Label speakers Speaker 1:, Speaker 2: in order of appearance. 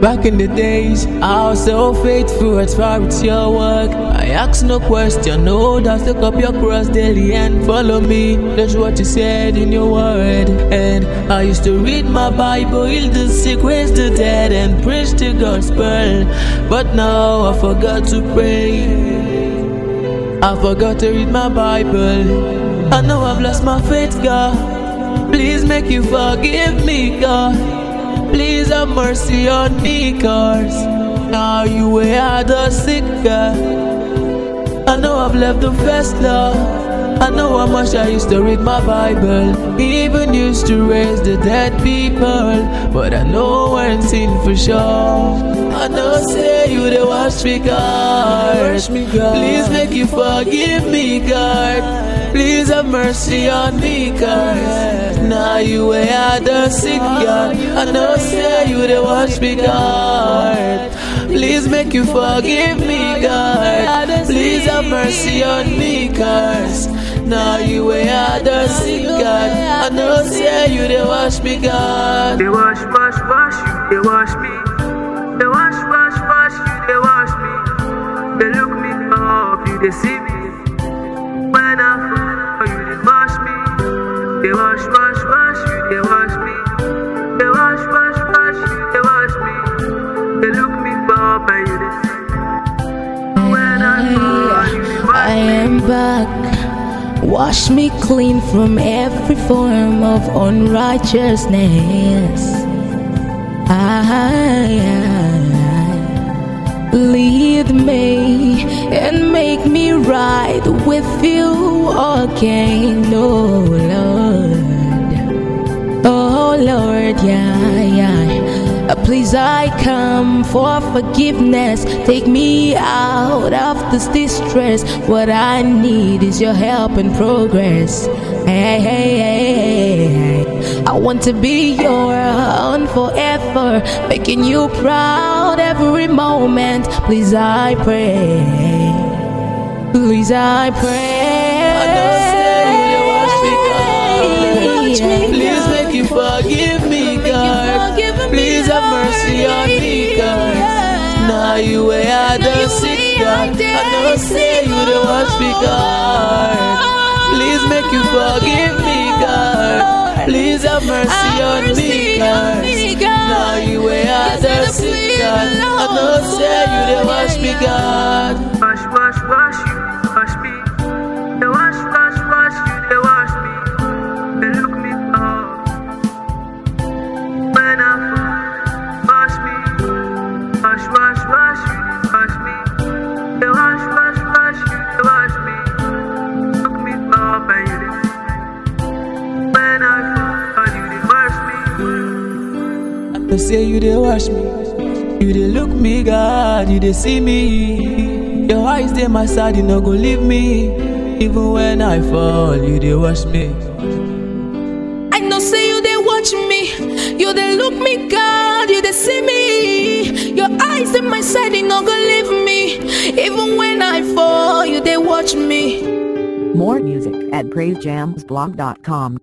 Speaker 1: Back in the days, I was so faithful as far as your work. I ask no question, no, just take up your cross daily and follow me. That's what you said in your word. And I used to read my Bible, heal the sick, raise the dead, and preach the gospel. But now I forgot to pray. I forgot to read my Bible. I know I've lost my faith, God. Please make you forgive me, God. Please have mercy on me, cause now you were the sick guy. I know I've left the first love. I know how much I used to read my Bible, even used to raise the dead people. But I know one thing for sure. I know say you the wash me, God. Please make you forgive me, God. Please have mercy on me, God. Now you were the sick God. I know say you the wash me, God. Please make you forgive me, God. Please have mercy on me, cause now you were the sick God. I know say you the wash me, God.
Speaker 2: They wash, wash, wash you, they wash me. They wash, wash, wash you, they wash me. They look me up, you they see me. When I fall, you they wash me. They wash,
Speaker 3: back. Wash me clean from every form of unrighteousness. I, lead me and make me right with you again, oh Lord. Oh Lord, yeah, yeah. Uh, Please, I come for forgiveness. Take me out of this distress. What I need is your help and progress. Hey, hey, hey. I want to be your own forever, making you proud every moment. Please, I pray. Please, I pray.
Speaker 1: I know say you the wash me, God. Please make you forgive. Please have mercy on me, God. Now you were the sick God. I know say you the wash me, God. Please make you forgive me, God. Please have mercy on me, God. Now you were the sick God. I know say you the wash me, God.
Speaker 2: They
Speaker 1: say you they watch me, you they look me, God, you they see me. Your eyes they my side, you no go leave me. Even when I fall, you they watch me.
Speaker 3: I know say you they watch me, you they look me, God, you they see me. Your eyes in my side, they not gonna leave me. Even when I fall, you they watch me.
Speaker 4: More music at praisejamsblog.com.